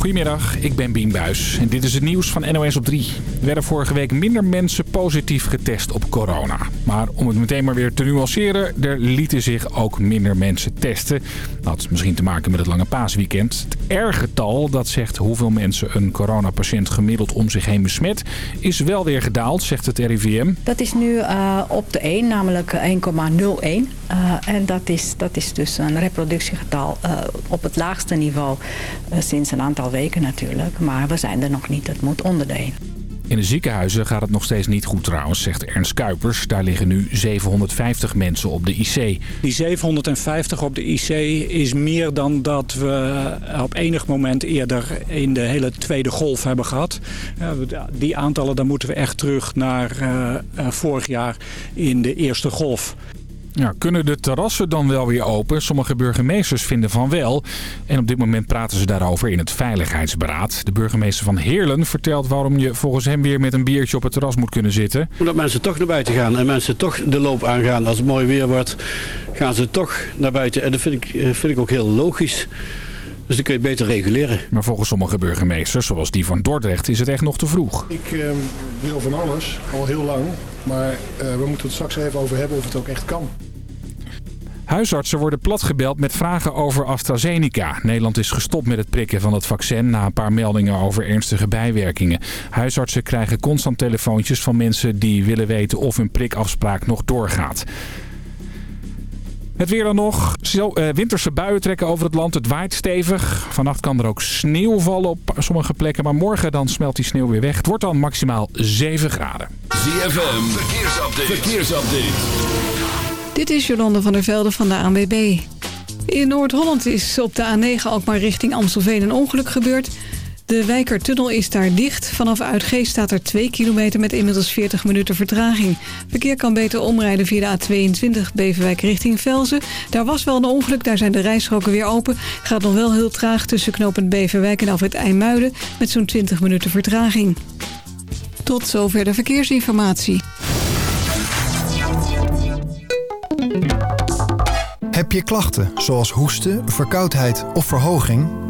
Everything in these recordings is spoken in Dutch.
Goedemiddag, ik ben Bien Buis en dit is het nieuws van NOS op 3. Er werden vorige week minder mensen positief getest op corona. Maar om het meteen maar weer te nuanceren, er lieten zich ook minder mensen testen. Dat had misschien te maken met het lange paasweekend. Het R-getal, dat zegt hoeveel mensen een coronapatiënt gemiddeld om zich heen besmet, is wel weer gedaald, zegt het RIVM. Dat is nu uh, op de 1, namelijk 1,01. Uh, en dat is, dat is dus een reproductiegetal uh, op het laagste niveau sinds een aantal weken natuurlijk. Maar we zijn er nog niet. Het moet onder de 1. In de ziekenhuizen gaat het nog steeds niet goed trouwens, zegt Ernst Kuipers. Daar liggen nu 750 mensen op de IC. Die 750 op de IC is meer dan dat we op enig moment eerder in de hele tweede golf hebben gehad. Die aantallen, dan moeten we echt terug naar vorig jaar in de eerste golf. Ja, kunnen de terrassen dan wel weer open? Sommige burgemeesters vinden van wel. En op dit moment praten ze daarover in het Veiligheidsberaad. De burgemeester van Heerlen vertelt waarom je volgens hem weer met een biertje op het terras moet kunnen zitten. Omdat mensen toch naar buiten gaan en mensen toch de loop aangaan. Als het mooi weer wordt, gaan ze toch naar buiten. En dat vind ik, vind ik ook heel logisch. Dus dan kun je beter reguleren. Maar volgens sommige burgemeesters, zoals die van Dordrecht, is het echt nog te vroeg. Ik uh, wil van alles, al heel lang. Maar uh, we moeten het straks even over hebben of het ook echt kan. Huisartsen worden platgebeld met vragen over AstraZeneca. Nederland is gestopt met het prikken van het vaccin na een paar meldingen over ernstige bijwerkingen. Huisartsen krijgen constant telefoontjes van mensen die willen weten of hun prikafspraak nog doorgaat. Het weer dan nog. Zo, uh, winterse buien trekken over het land. Het waait stevig. Vannacht kan er ook sneeuw vallen op sommige plekken. Maar morgen dan smelt die sneeuw weer weg. Het wordt dan maximaal 7 graden. ZFM, verkeersupdate. verkeersupdate. Dit is Jolande van der Velde van de ANWB. In Noord-Holland is op de A9 Alkmaar richting Amstelveen een ongeluk gebeurd. De Wijkertunnel is daar dicht. Vanaf Uitgeest staat er 2 kilometer met inmiddels 40 minuten vertraging. Verkeer kan beter omrijden via de A22 Beverwijk richting Velzen. Daar was wel een ongeluk, daar zijn de rijstroken weer open. Gaat nog wel heel traag tussen knooppunt Beverwijk en Alfred IJmuiden... met zo'n 20 minuten vertraging. Tot zover de verkeersinformatie. Heb je klachten zoals hoesten, verkoudheid of verhoging?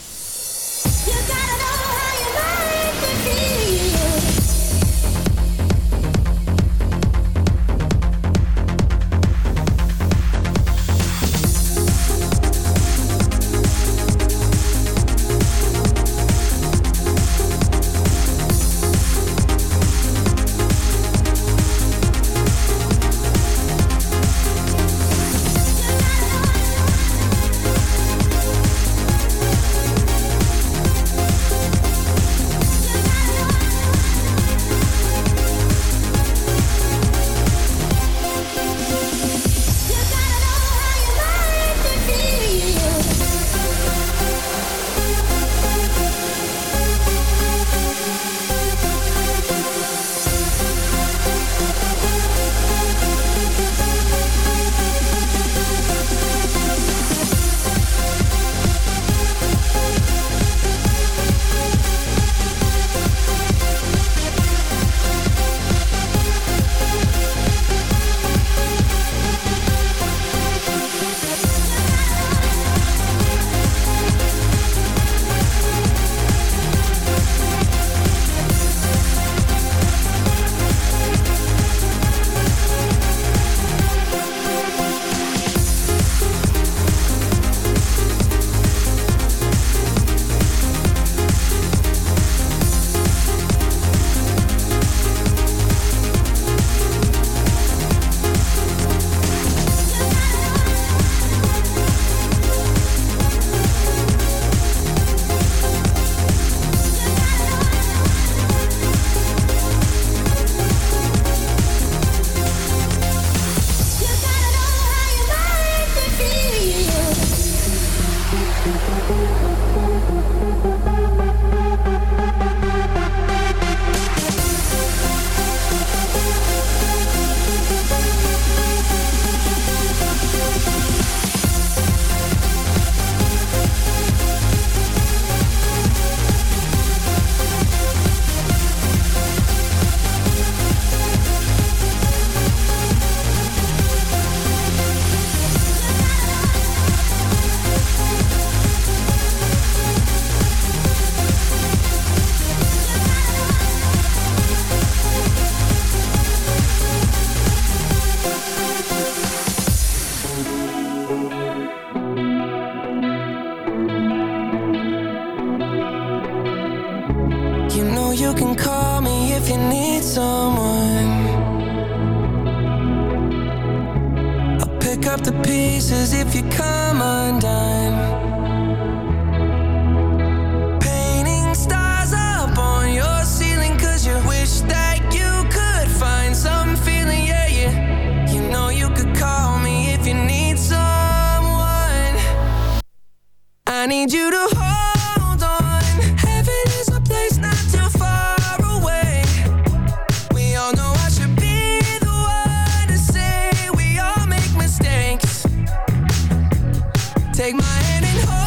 Take my hand and hold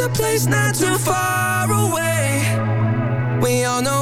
a place not too far away. We all know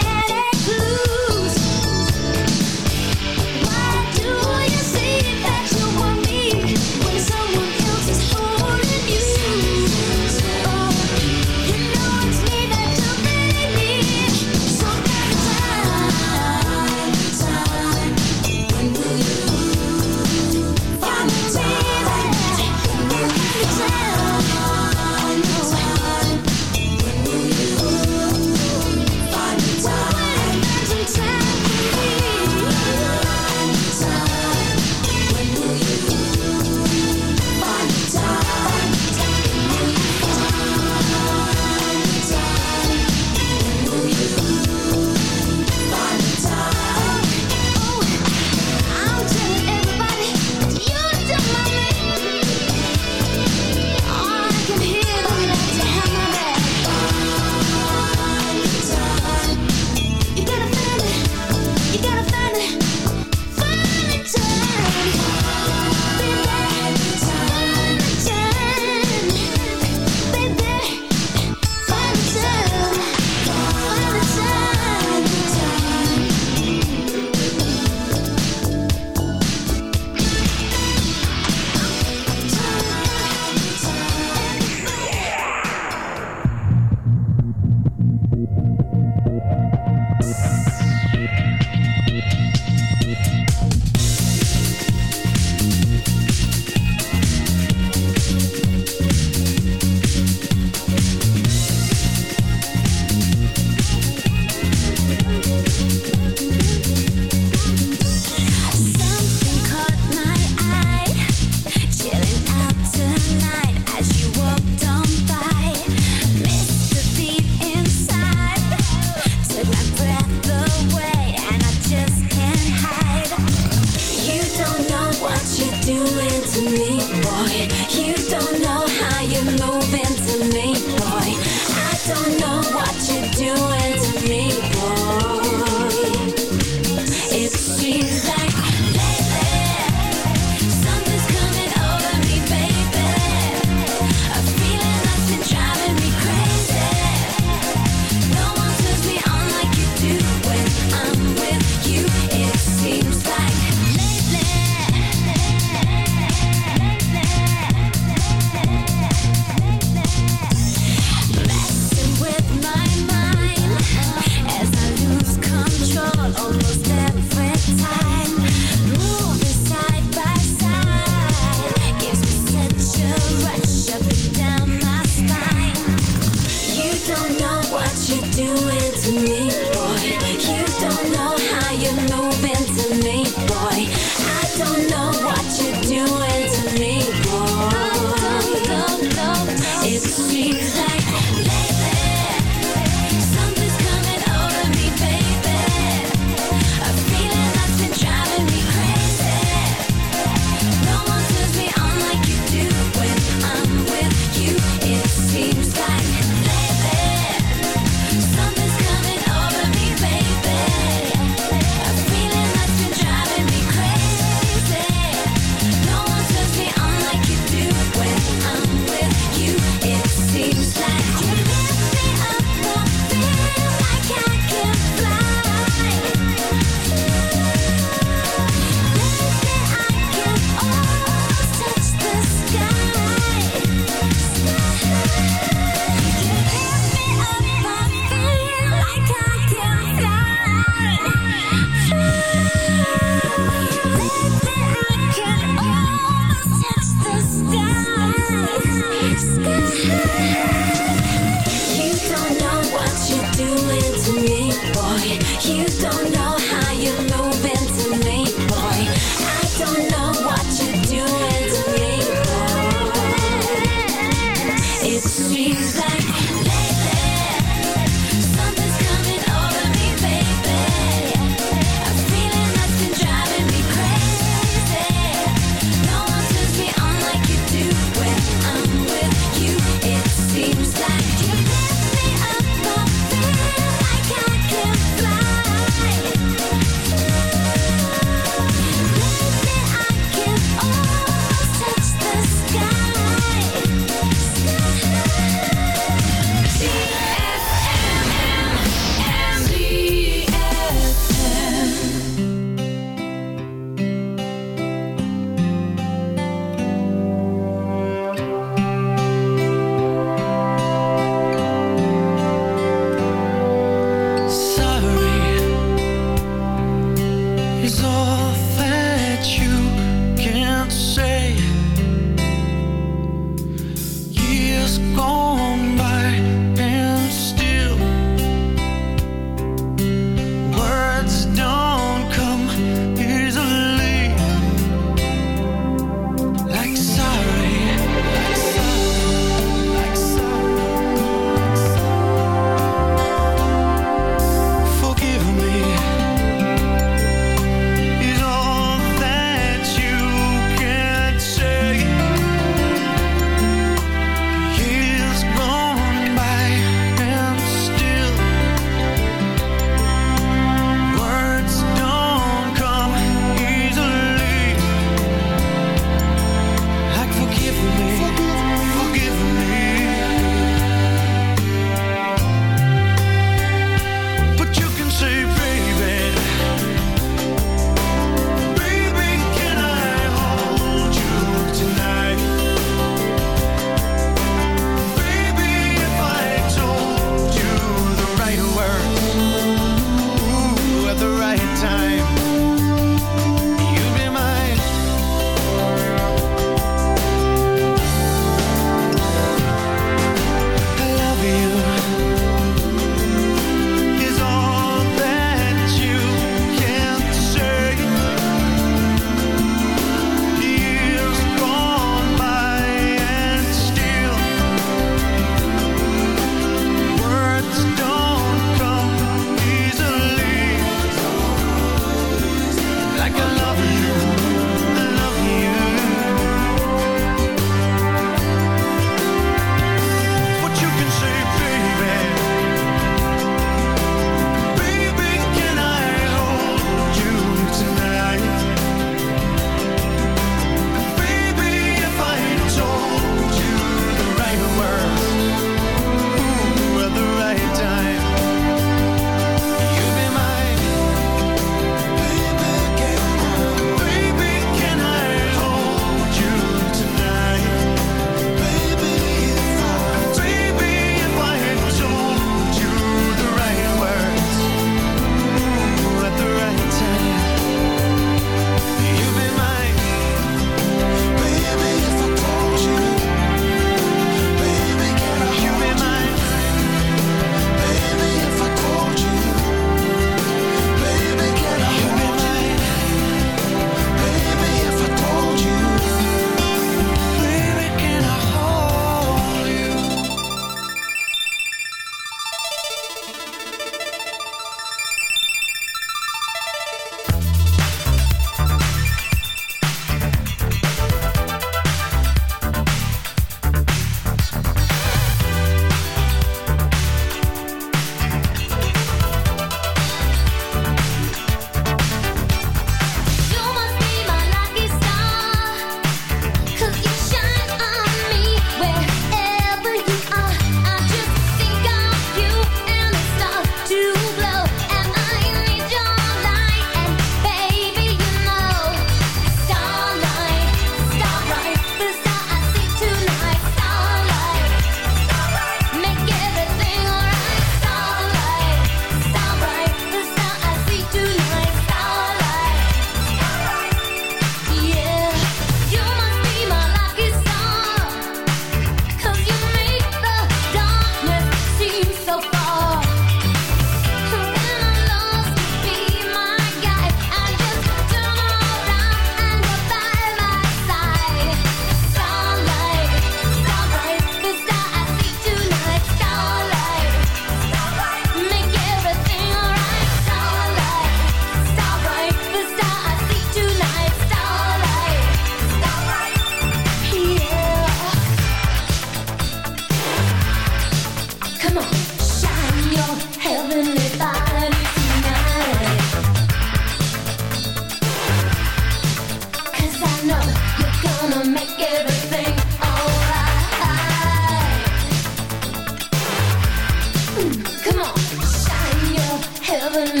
loving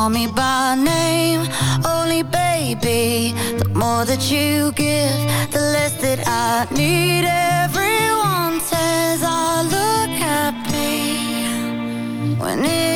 call me by name, only baby. The more that you give, the less that I need. Everyone says I look happy when it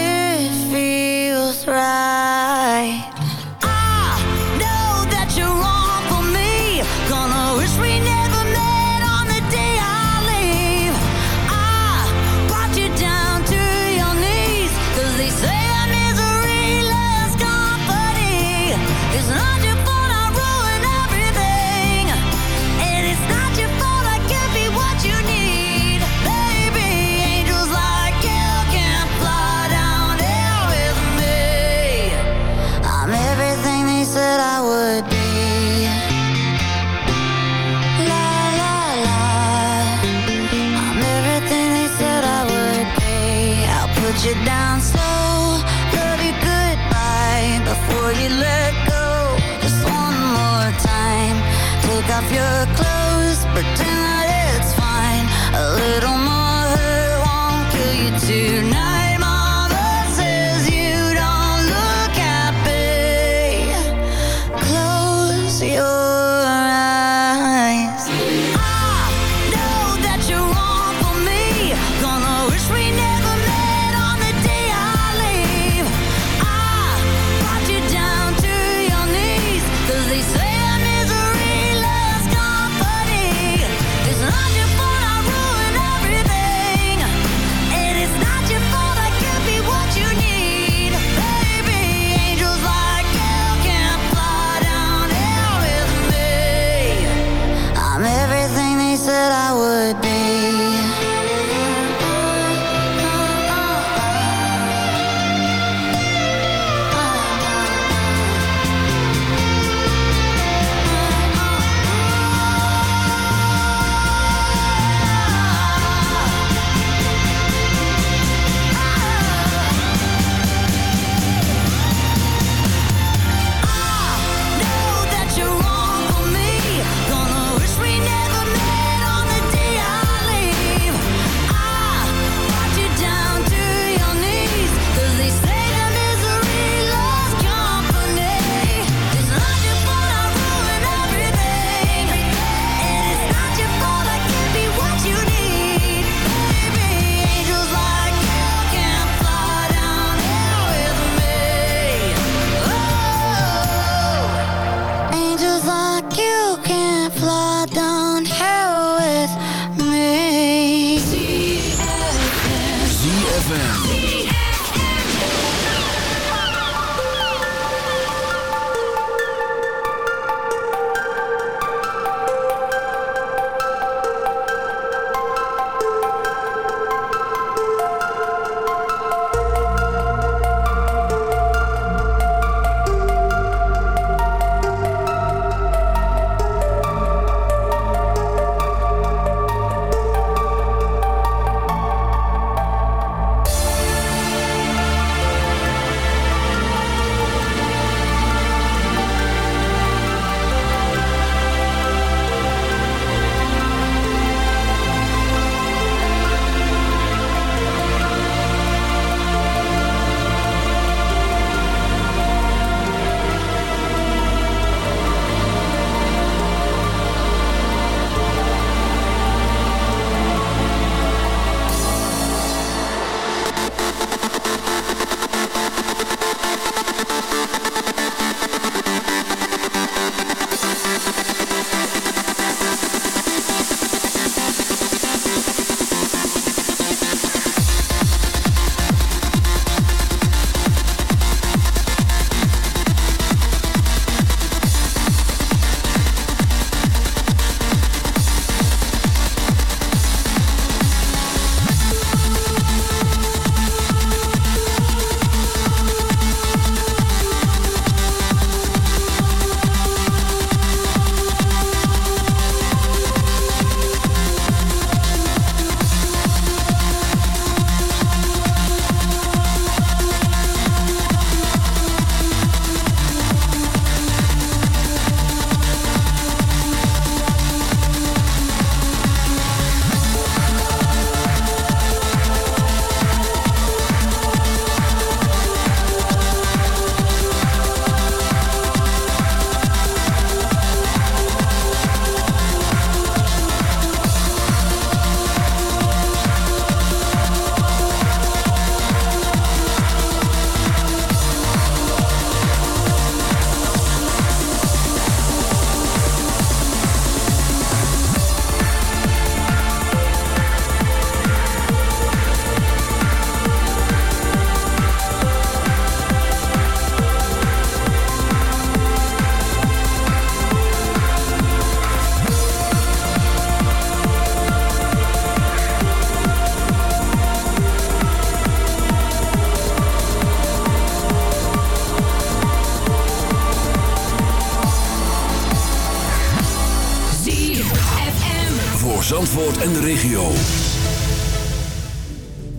en de regio.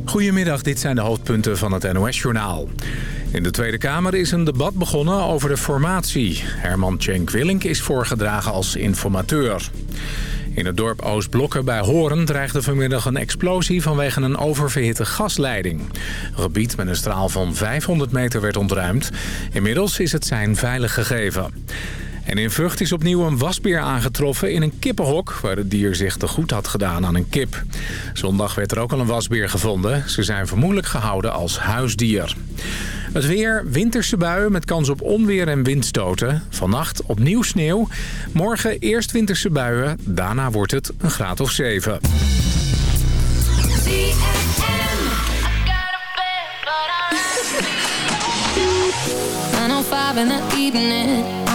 Goedemiddag, dit zijn de hoofdpunten van het NOS-journaal. In de Tweede Kamer is een debat begonnen over de formatie. Herman Cenk Willink is voorgedragen als informateur. In het dorp Oostblokken bij Horen dreigde vanmiddag een explosie vanwege een oververhitte gasleiding. Een gebied met een straal van 500 meter werd ontruimd. Inmiddels is het zijn veilig gegeven. En in Vught is opnieuw een wasbeer aangetroffen in een kippenhok... waar het dier zich te goed had gedaan aan een kip. Zondag werd er ook al een wasbeer gevonden. Ze zijn vermoedelijk gehouden als huisdier. Het weer, winterse buien met kans op onweer en windstoten. Vannacht opnieuw sneeuw. Morgen eerst winterse buien, daarna wordt het een graad of 7. Nine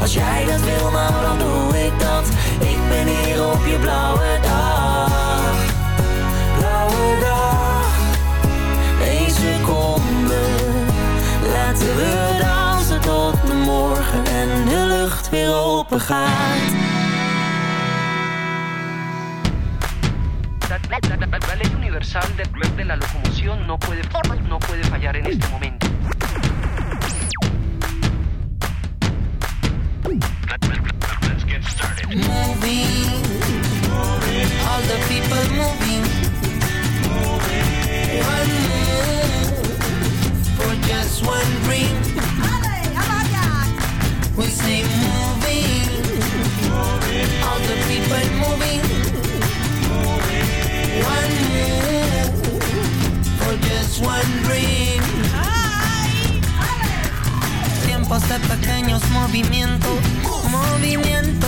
Als jij dat wil, nou dan doe ik dat. Ik ben hier op je blauwe dag. Blauwe dag. Eén seconde. Laten we dansen tot de morgen en de lucht weer open gaat. La, la- ley universal de, de la locomoción no puede, no puede fallar en este momento. Moving, all the people moving. One move for just one dream. We say moving, all the people moving. One move for just one dream. Tiempos de pequeños movimientos, movimientos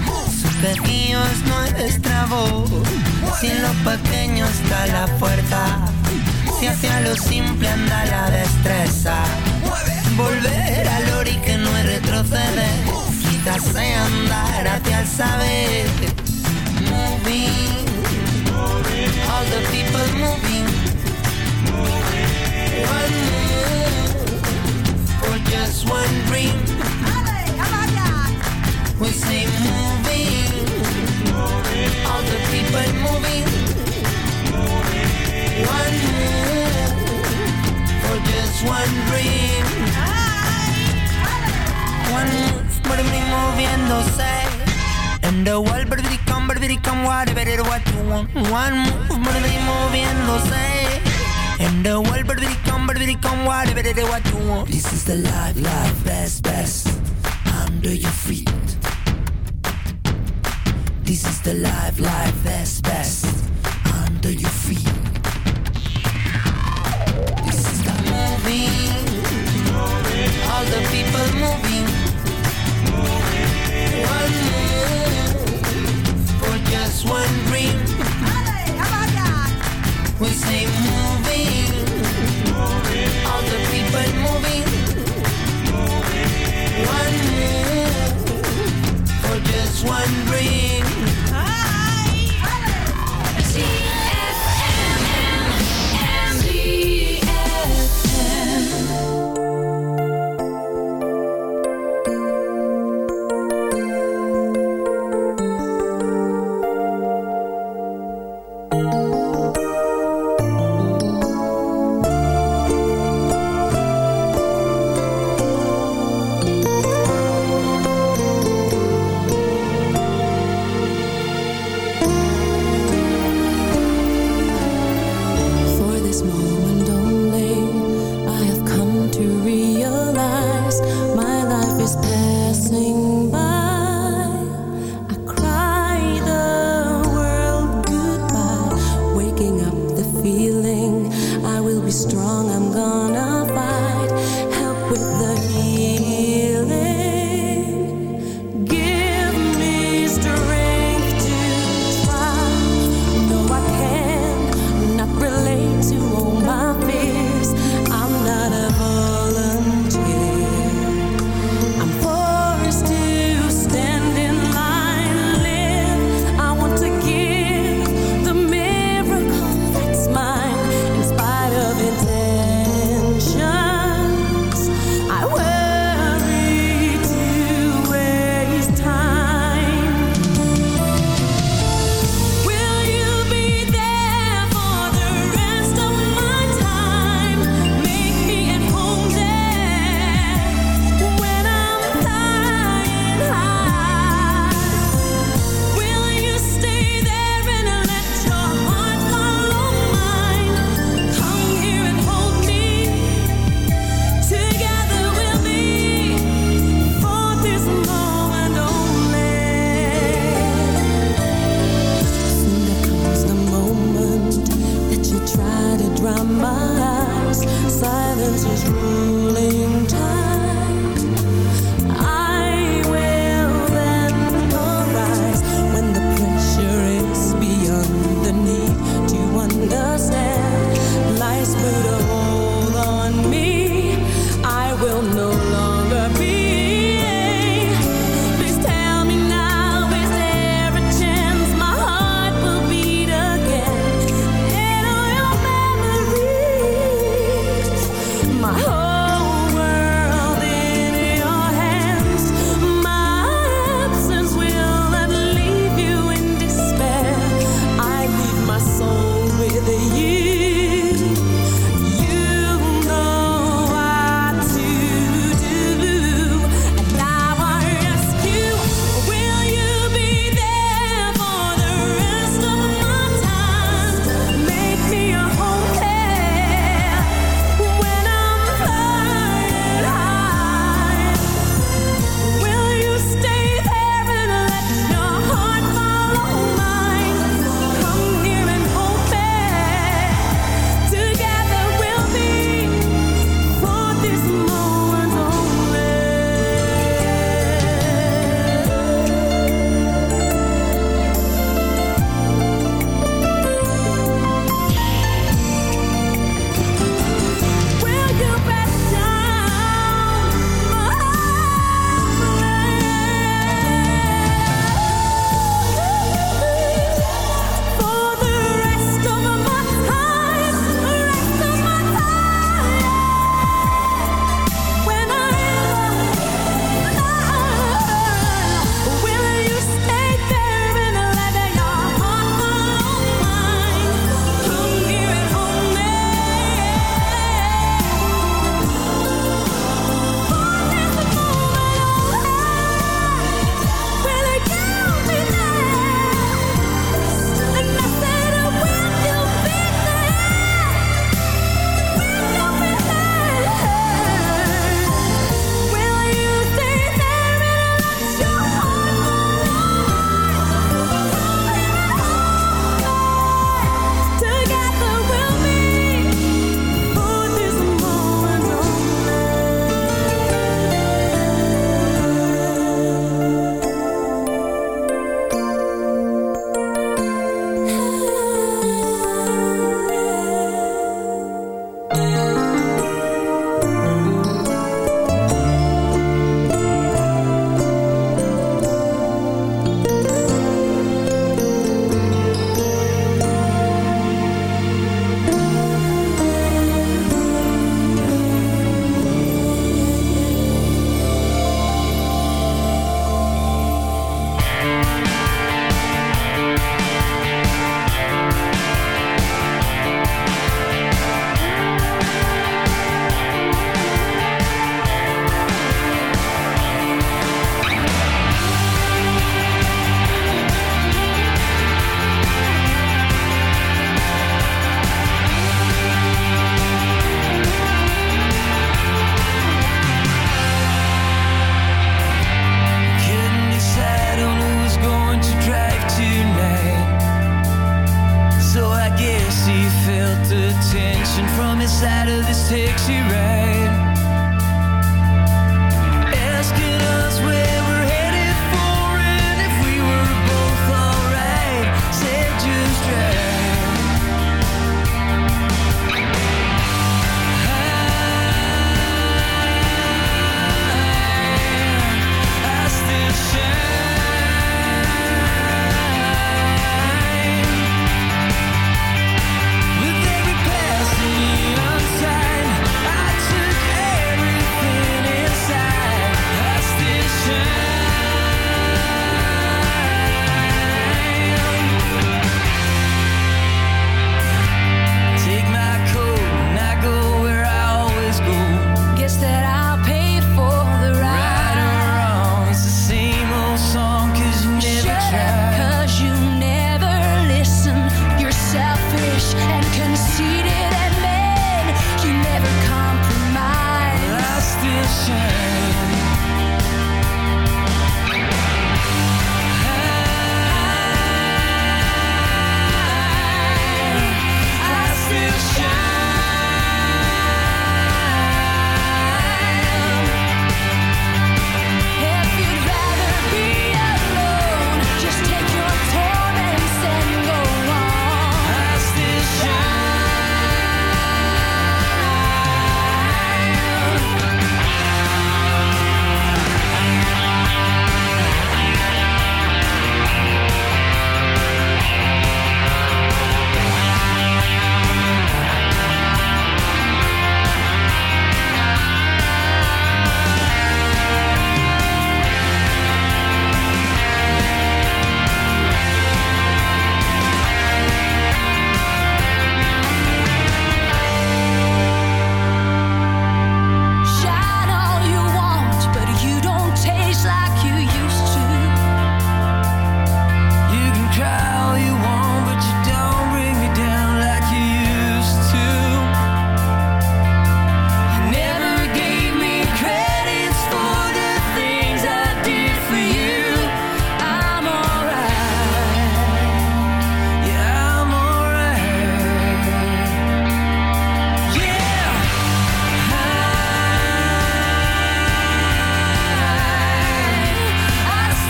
Su quejío es nuestra voz. Si en lo pequeño está la fuerza, si hacia lo simple anda la destreza. Volver al ori que no es retroceder, quizás sea andar hacia el saber. Moving, all the people moving. One move for just one dream. We say moving, all the people moving. One move for just one dream. One move, mí moviéndose. And the world, baby, come, baby, come, whatever it what you want. One move, mí moviéndose. And the world, baby, come, baby, come, whatever it what you want. This is the life, life, best, best. Under your feet. This is the life, life, best, best. Under your feet. This is the moving. All the people moving. One move for just one dream. We say moving.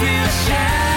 I still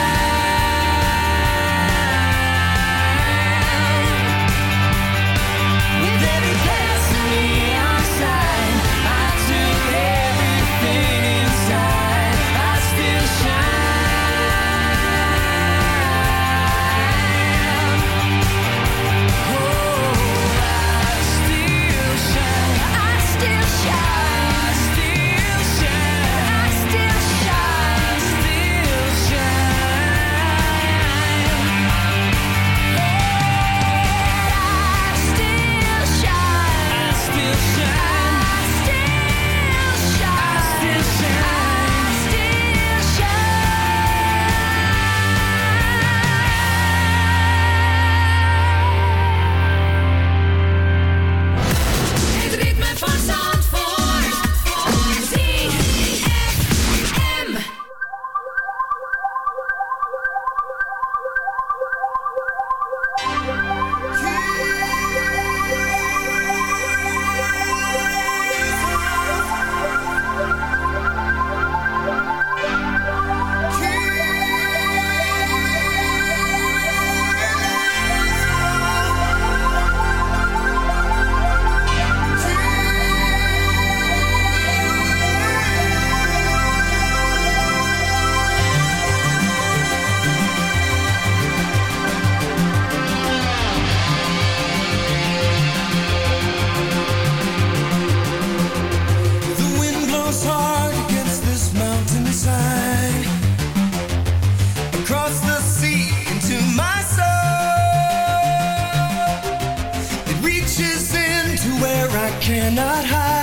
into where I cannot hide,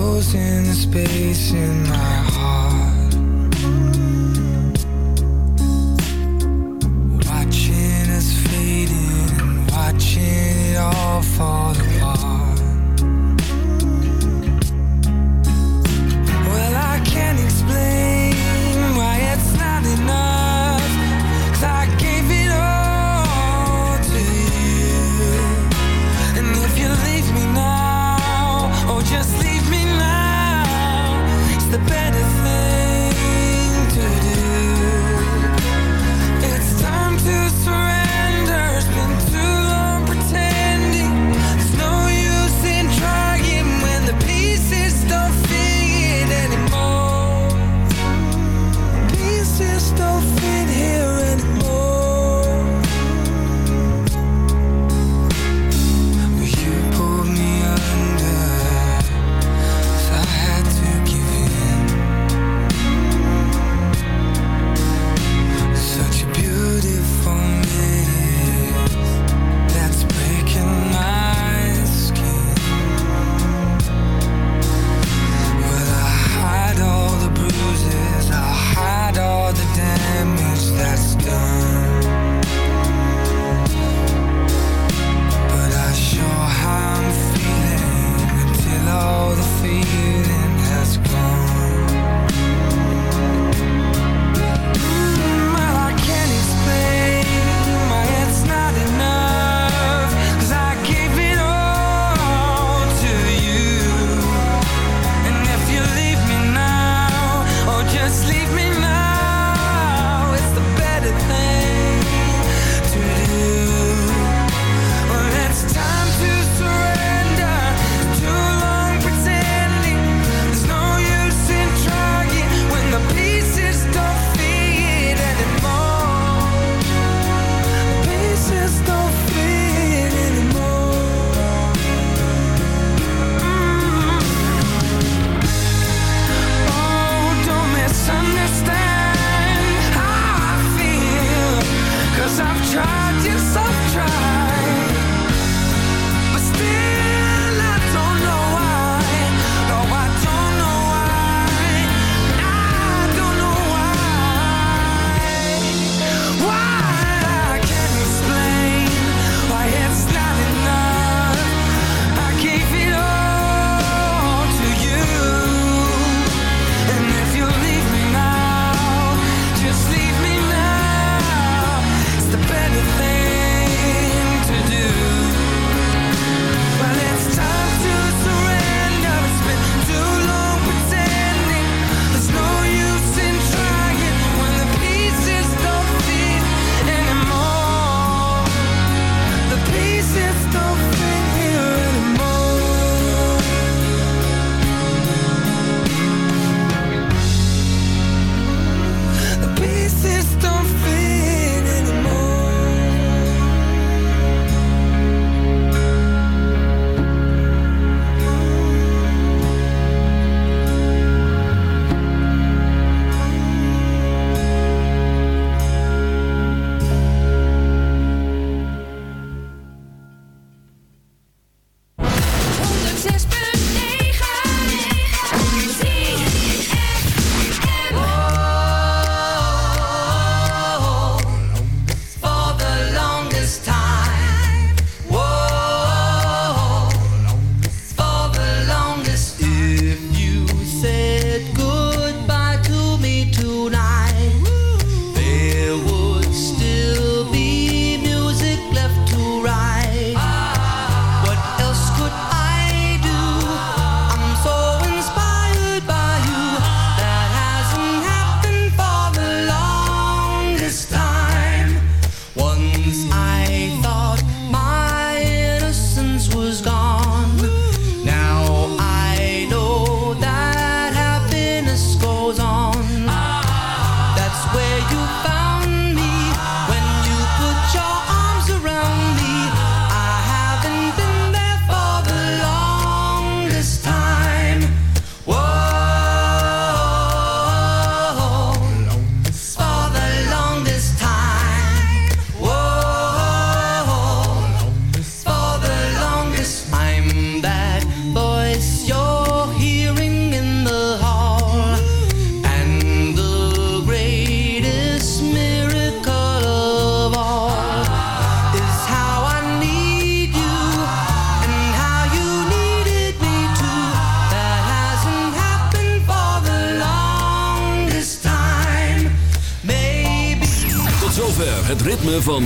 closing the space in my heart.